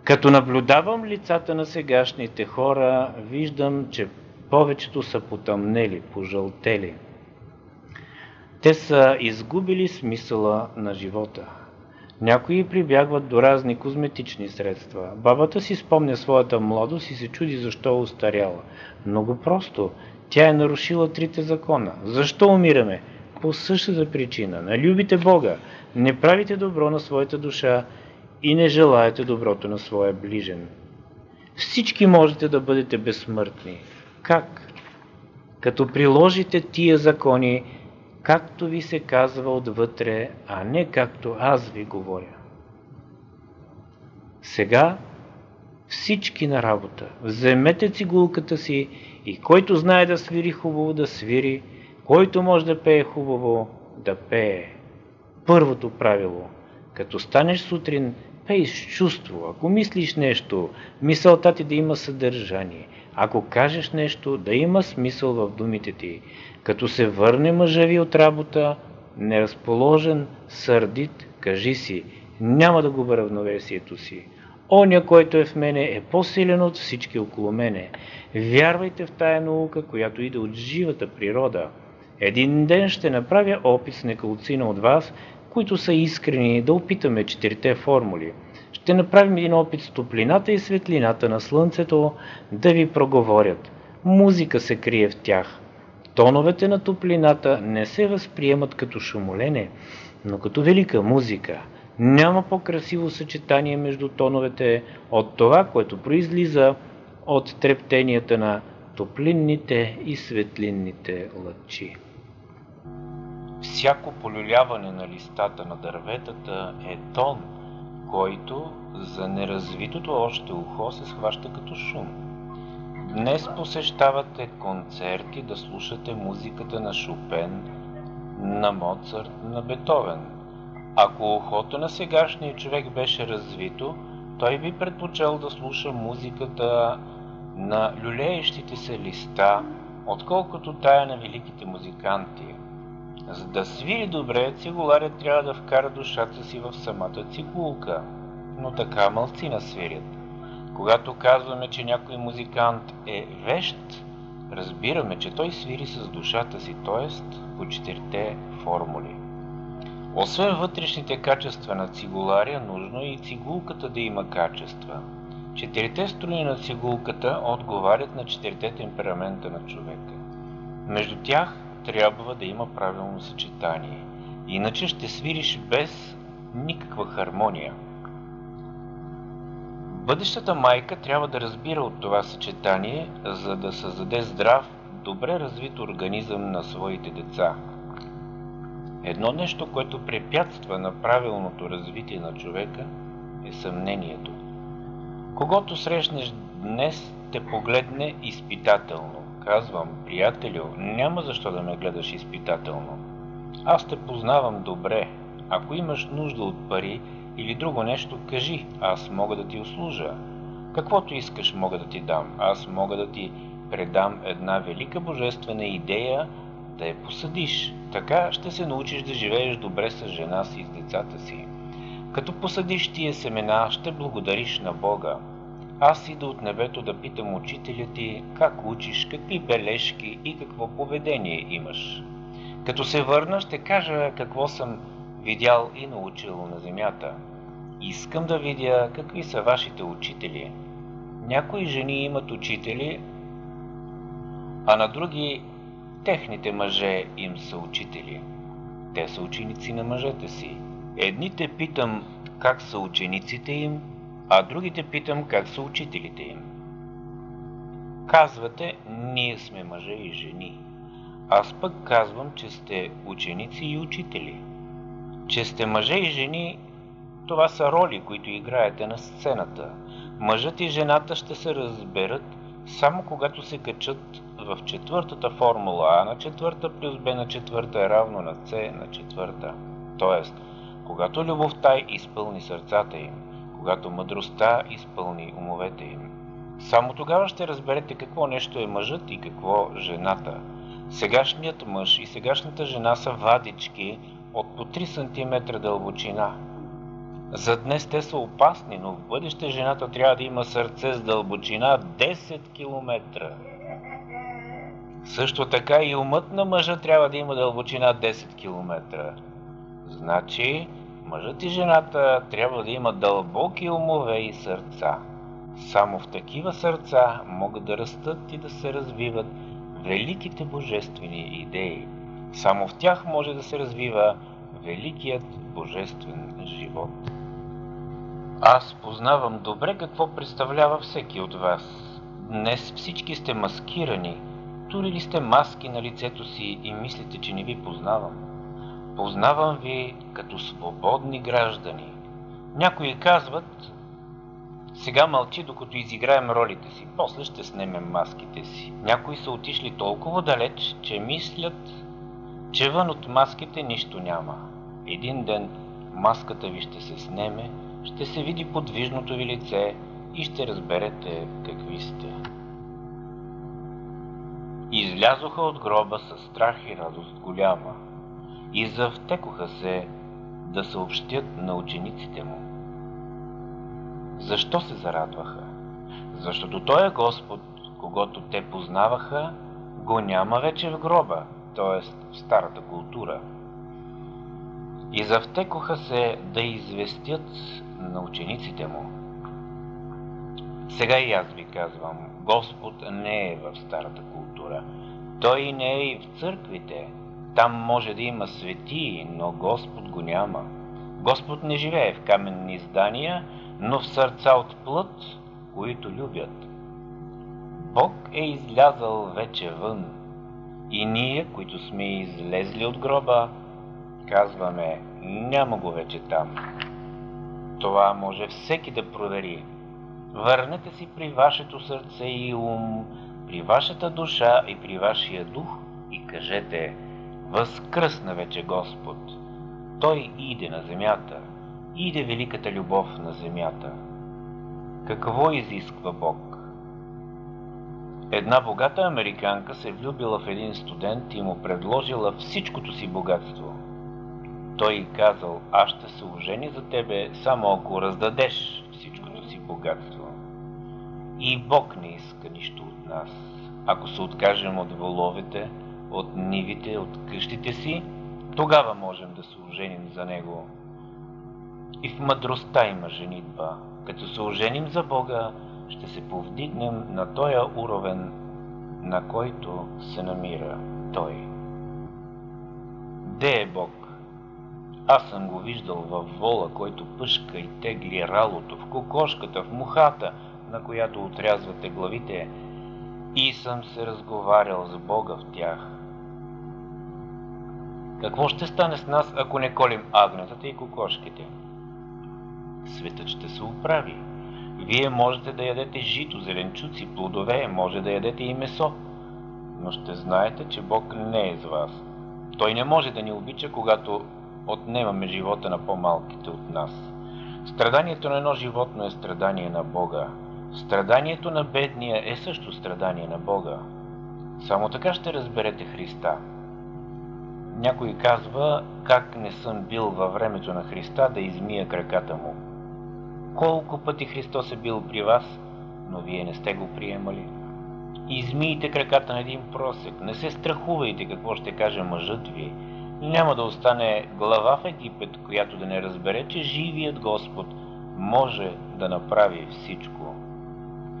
Като наблюдавам лицата на сегашните хора, виждам, че повечето са потъмнели, пожълтели. Те са изгубили смисъла на живота. Някои прибягват до разни козметични средства. Бабата си спомня своята младост и се чуди защо е устаряла. Много просто. Тя е нарушила трите закона. Защо умираме? По същата причина. Не любите Бога, не правите добро на своята душа и не желаете доброто на своя ближен. Всички можете да бъдете безсмъртни. Как? Като приложите тия закони, както ви се казва отвътре, а не както аз ви говоря. Сега всички на работа. Вземете цигулката си и който знае да свири хубаво, да свири, който може да пее хубаво, да пее. Първото правило. Като станеш сутрин, пей с чувство. Ако мислиш нещо, мисълта ти да има съдържание. Ако кажеш нещо, да има смисъл в думите ти. Като се върне мъжа ви от работа, неразположен, сърдит, кажи си, няма да губя равновесието си. Оня, който е в мене, е по-силен от всички около мене. Вярвайте в тая наука, която иде от живата природа. Един ден ще направя опит с неколцина от вас, които са искрени да опитаме четирите формули. Ще направим един опит с топлината и светлината на слънцето да ви проговорят. Музика се крие в тях. Тоновете на топлината не се възприемат като шумолене, но като велика музика. Няма по-красиво съчетание между тоновете от това, което произлиза от трептенията на топлинните и светлинните лъчи. Всяко полюляване на листата на дърветата е тон, който за неразвитото още ухо се схваща като шум. Днес посещавате концерти да слушате музиката на Шопен, на Моцарт, на Бетовен. Ако ухото на сегашния човек беше развито, той би предпочел да слуша музиката на люлеещите се листа, отколкото тая на великите музиканти. За да свири добре, цигуларят трябва да вкара душата си в самата цигулка, но така мълцина свирят. Когато казваме, че някой музикант е вещ, разбираме, че той свири с душата си, т.е. по четирите формули. Освен вътрешните качества на цигулария, нужно е и цигулката да има качества. Четирите струни на цигулката отговарят на четирите темперамента на човека. Между тях трябва да има правилно съчетание. Иначе ще свириш без никаква хармония. Бъдещата майка трябва да разбира от това съчетание, за да създаде здрав, добре развит организъм на своите деца. Едно нещо, което препятства на правилното развитие на човека, е съмнението. Когато срещнеш днес, те погледне изпитателно. Казвам, приятелю, няма защо да ме гледаш изпитателно. Аз те познавам добре. Ако имаш нужда от пари или друго нещо, кажи, аз мога да ти услужа. Каквото искаш мога да ти дам. Аз мога да ти предам една велика божествена идея, да я посадиш. Така ще се научиш да живееш добре с жена си и с децата си. Като посадиш тия семена, ще благодариш на Бога. Аз ида от небето да питам учителя ти как учиш, какви бележки и какво поведение имаш. Като се върна, ще кажа какво съм видял и научил на земята. Искам да видя какви са вашите учители. Някои жени имат учители, а на други техните мъже им са учители. Те са ученици на мъжете си. Едните питам как са учениците им, а другите питам как са учителите им. Казвате, ние сме мъже и жени. Аз пък казвам, че сте ученици и учители. Че сте мъже и жени, това са роли, които играете на сцената. Мъжът и жената ще се разберат само когато се качат в четвъртата формула А на четвърта плюс Б на четвърта е равно на С на четвърта. Тоест, когато любовта изпълни сърцата им, когато мъдростта изпълни умовете им. Само тогава ще разберете какво нещо е мъжът и какво жената. Сегашният мъж и сегашната жена са вадички от по 3 см дълбочина. За днес те са опасни, но в бъдеще жената трябва да има сърце с дълбочина 10 км. Също така и умът на мъжа трябва да има дълбочина 10 км. Значи, Мъжът и жената трябва да имат дълбоки умове и сърца. Само в такива сърца могат да растат и да се развиват великите божествени идеи. Само в тях може да се развива великият божествен живот. Аз познавам добре какво представлява всеки от вас. Днес всички сте маскирани, турили сте маски на лицето си и мислите, че не ви познавам. Познавам ви като свободни граждани. Някои казват, сега мълчи, докато изиграем ролите си, после ще снемем маските си. Някои са отишли толкова далеч, че мислят, че вън от маските нищо няма. Един ден маската ви ще се снеме, ще се види подвижното ви лице и ще разберете какви сте. Излязоха от гроба със страх и радост голяма и завтекоха се да съобщят на учениците му. Защо се зарадваха? Защото Той е Господ, когато те познаваха, го няма вече в гроба, т.е. в старата култура. И завтекоха се да известят на учениците му. Сега и аз ви казвам, Господ не е в старата култура. Той не е и в църквите. Там може да има светии, но Господ го няма. Господ не живее в каменни здания, но в сърца от плът, които любят. Бог е излязъл вече вън. И ние, които сме излезли от гроба, казваме, няма го вече там. Това може всеки да провери. Върнете си при вашето сърце и ум, при вашата душа и при вашия дух и кажете, възкръсна вече Господ. Той иде на земята, иде великата любов на земята. Какво изисква Бог? Една богата американка се влюбила в един студент и му предложила всичкото си богатство. Той й казал, аз ще се ожени за тебе, само ако раздадеш всичкото си богатство. И Бог не иска нищо от нас. Ако се откажем от воловете, от нивите, от къщите си, тогава можем да се оженим за Него. И в мъдростта има женитба. Като се оженим за Бога, ще се повдигнем на този уровен, на който се намира Той. Де е Бог? Аз съм го виждал във вола, който пъшка и тегли ралото, в кокошката, в мухата, на която отрязвате главите, и съм се разговарял с Бога в тях. Какво ще стане с нас, ако не колим агнетата и кокошките? Светът ще се оправи. Вие можете да ядете жито, зеленчуци, плодове, може да ядете и месо, но ще знаете, че Бог не е с вас. Той не може да ни обича, когато отнемаме живота на по-малките от нас. Страданието на едно животно е страдание на Бога. Страданието на бедния е също страдание на Бога. Само така ще разберете Христа. Някой казва, как не съм бил във времето на Христа да измия краката му. Колко пъти Христос е бил при вас, но вие не сте го приемали. Измийте краката на един просек, не се страхувайте какво ще каже мъжът ви, няма да остане глава в Египет, която да не разбере, че живият Господ може да направи всичко.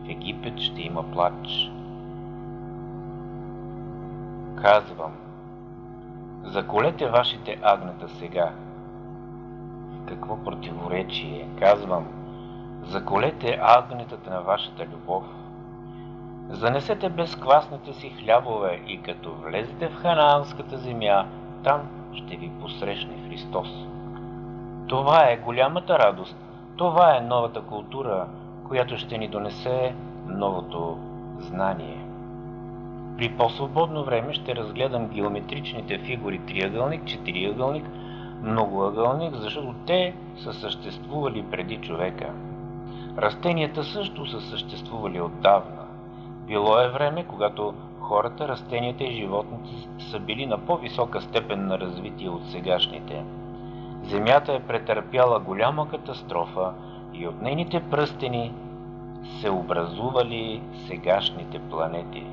В Египет ще има плач. Казвам, заколете вашите агнета сега. Какво противоречие? Казвам, заколете агнетата на вашата любов. Занесете безквасните си хлябове и като влезете в ханаанската земя, там ще ви посрещне Христос. Това е голямата радост, това е новата култура, която ще ни донесе новото знание. При по-свободно време ще разгледам геометричните фигури триъгълник, четириъгълник, многоъгълник, защото те са съществували преди човека. Растенията също са съществували отдавна. Било е време, когато хората, растенията и животните са били на по-висока степен на развитие от сегашните. Земята е претърпяла голяма катастрофа и от нейните пръстени се образували сегашните планети.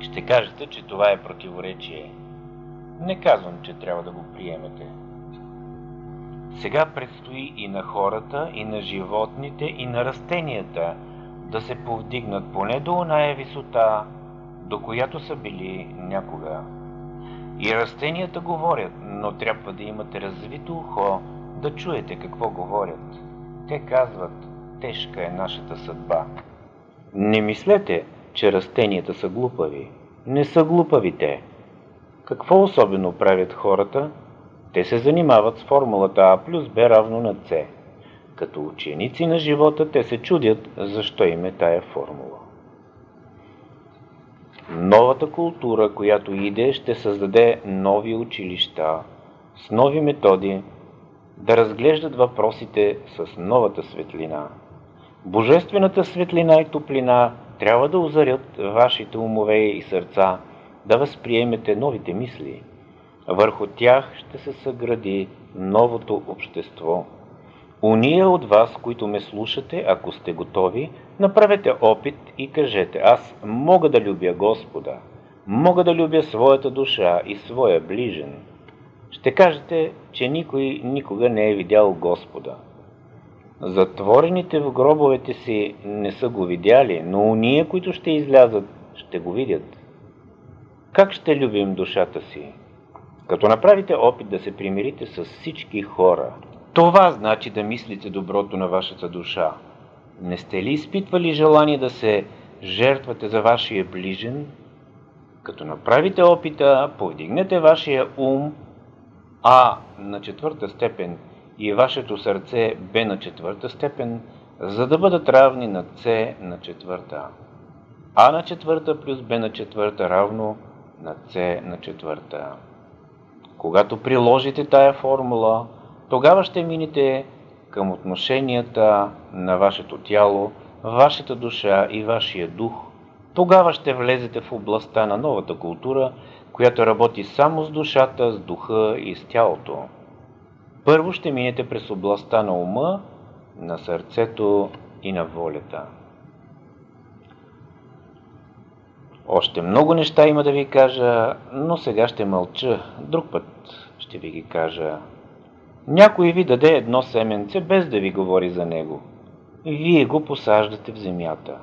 Ще кажете, че това е противоречие. Не казвам, че трябва да го приемете. Сега предстои и на хората, и на животните, и на растенията да се повдигнат поне до оная висота, до която са били някога. И растенията говорят, но трябва да имате развито ухо, да чуете какво говорят. Те казват, тежка е нашата съдба. Не мислете, че растенията са глупави. Не са глупави те. Какво особено правят хората? Те се занимават с формулата А плюс Б равно на С. Като ученици на живота те се чудят, защо им е тая формула. Новата култура, която иде, ще създаде нови училища с нови методи, да разглеждат въпросите с новата светлина. Божествената светлина и топлина трябва да озарят вашите умове и сърца, да възприемете новите мисли. Върху тях ще се съгради новото общество. Уния от вас, които ме слушате, ако сте готови, направете опит и кажете, аз мога да любя Господа, мога да любя своята душа и своя ближен. Ще кажете, че никой никога не е видял Господа. Затворените в гробовете си не са го видяли, но уния, които ще излязат, ще го видят. Как ще любим душата си? Като направите опит да се примирите с всички хора, това значи да мислите доброто на вашата душа. Не сте ли изпитвали желание да се жертвате за вашия ближен? Като направите опита, повдигнете вашия ум А на четвърта степен и вашето сърце Б на четвърта степен, за да бъдат равни на С на четвърта. А на четвърта плюс Б на четвърта равно на С на четвърта. Когато приложите тая формула, тогава ще минете към отношенията на вашето тяло, вашата душа и вашия дух. Тогава ще влезете в областта на новата култура, която работи само с душата, с духа и с тялото. Първо ще минете през областта на ума, на сърцето и на волята. Още много неща има да ви кажа, но сега ще мълча. Друг път ще ви ги кажа. Някой ви даде едно семенце, без да ви говори за него. Вие го посаждате в земята.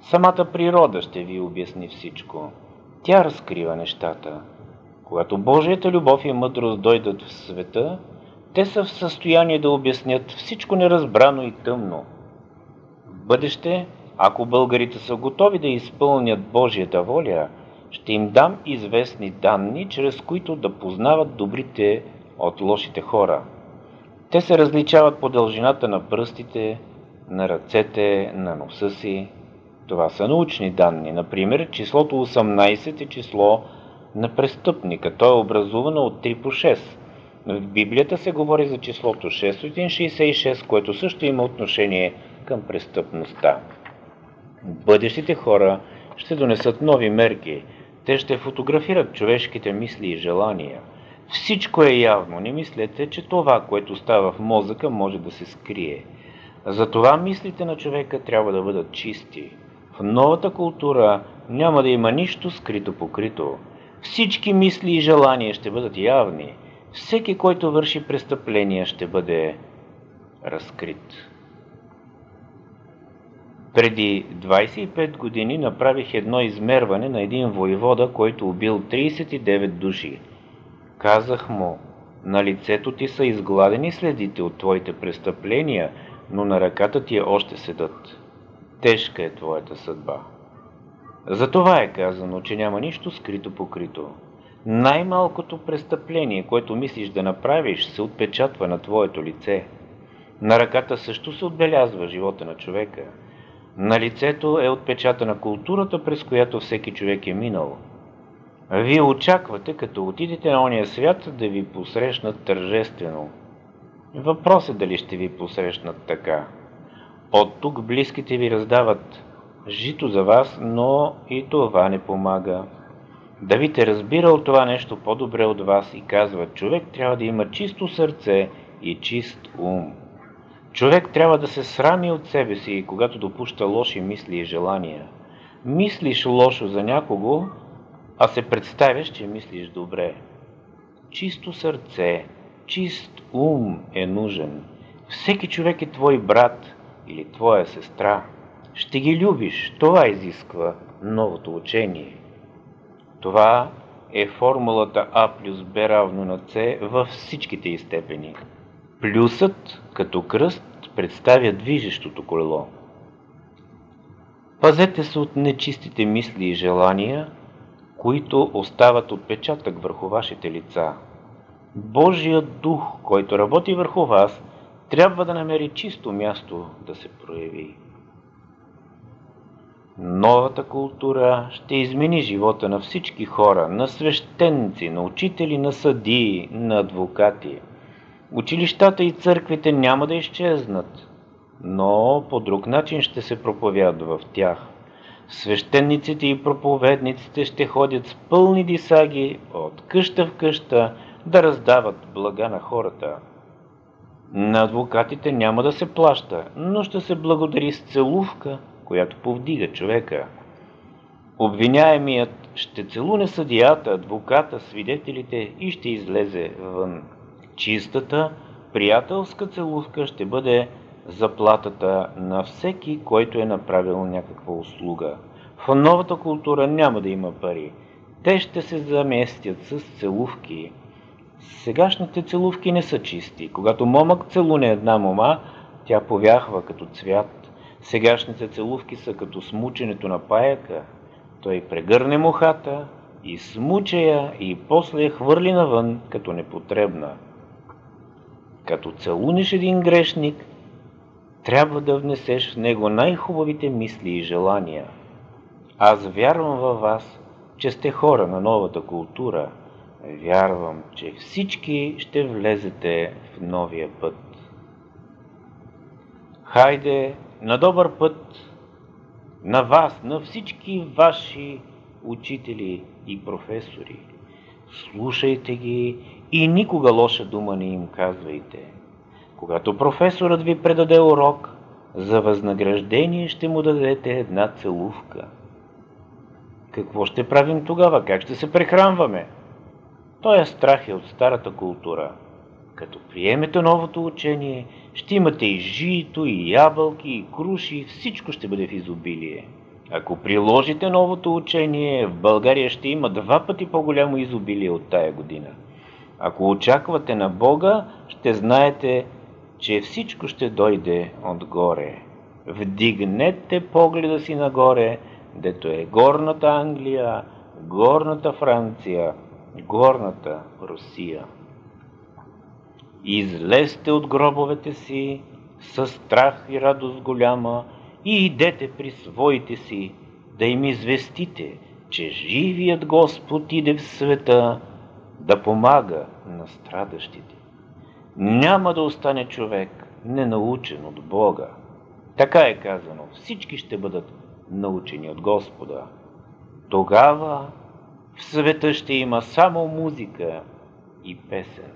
Самата природа ще ви обясни всичко. Тя разкрива нещата. Когато Божията любов и мъдрост дойдат в света, те са в състояние да обяснят всичко неразбрано и тъмно. В бъдеще, ако българите са готови да изпълнят Божията воля, ще им дам известни данни, чрез които да познават добрите от лошите хора. Те се различават по дължината на пръстите, на ръцете, на носа си. Това са научни данни. Например, числото 18 е число на престъпника. То е образувано от 3 по 6. В Библията се говори за числото 666, което също има отношение към престъпността. Бъдещите хора ще донесат нови мерки. Те ще фотографират човешките мисли и желания – всичко е явно. Не мислете, че това, което става в мозъка, може да се скрие. Затова мислите на човека трябва да бъдат чисти. В новата култура няма да има нищо скрито покрито. Всички мисли и желания ще бъдат явни. Всеки, който върши престъпления, ще бъде разкрит. Преди 25 години направих едно измерване на един воевода, който убил 39 души. Казах му, на лицето ти са изгладени следите от твоите престъпления, но на ръката ти още седат. Тежка е твоята съдба. Затова е казано, че няма нищо скрито покрито. Най-малкото престъпление, което мислиш да направиш, се отпечатва на твоето лице. На ръката също се отбелязва живота на човека. На лицето е отпечатана културата, през която всеки човек е минал – вие очаквате, като отидете на ония свят, да ви посрещнат тържествено. Въпрос е дали ще ви посрещнат така. От тук близките ви раздават жито за вас, но и това не помага. Давид е разбирал това нещо по-добре от вас и казва, човек трябва да има чисто сърце и чист ум. Човек трябва да се срами от себе си, когато допуща лоши мисли и желания. Мислиш лошо за някого, а се представяш, че мислиш добре. Чисто сърце, чист ум е нужен. Всеки човек е твой брат или твоя сестра. Ще ги любиш. Това изисква новото учение. Това е формулата А плюс Б равно на С във всичките й степени. Плюсът като кръст представя движещото колело. Пазете се от нечистите мисли и желания, които остават отпечатък върху вашите лица. Божият дух, който работи върху вас, трябва да намери чисто място да се прояви. Новата култура ще измени живота на всички хора, на свещеници, на учители, на съдии, на адвокати. Училищата и църквите няма да изчезнат, но по друг начин ще се проповядва в тях. Свещениците и проповедниците ще ходят с пълни дисаги от къща в къща да раздават блага на хората. На адвокатите няма да се плаща, но ще се благодари с целувка, която повдига човека. Обвиняемият ще целуне съдията, адвоката, свидетелите и ще излезе вън. Чистата, приятелска целувка ще бъде заплатата на всеки, който е направил някаква услуга. В новата култура няма да има пари. Те ще се заместят с целувки. Сегашните целувки не са чисти. Когато момък целуне една мома, тя повяхва като цвят. Сегашните целувки са като смученето на паяка. Той прегърне мухата и смуча я и после я хвърли навън като непотребна. Като целуниш един грешник, трябва да внесеш в него най-хубавите мисли и желания. Аз вярвам във вас, че сте хора на новата култура. Вярвам, че всички ще влезете в новия път. Хайде на добър път на вас, на всички ваши учители и професори. Слушайте ги и никога лоша дума не им казвайте. Когато професорът ви предаде урок, за възнаграждение ще му дадете една целувка. Какво ще правим тогава? Как ще се прехранваме? Той е страх е от старата култура. Като приемете новото учение, ще имате и жито, и ябълки, и круши, всичко ще бъде в изобилие. Ако приложите новото учение, в България ще има два пъти по-голямо изобилие от тая година. Ако очаквате на Бога, ще знаете, че всичко ще дойде отгоре. Вдигнете погледа си нагоре, дето е горната Англия, горната Франция, горната Русия. Излезте от гробовете си със страх и радост голяма и идете при своите си, да им известите, че живият Господ иде в света да помага на страдащите. Няма да остане човек ненаучен от Бога. Така е казано, всички ще бъдат научени от Господа. Тогава в света ще има само музика и песен.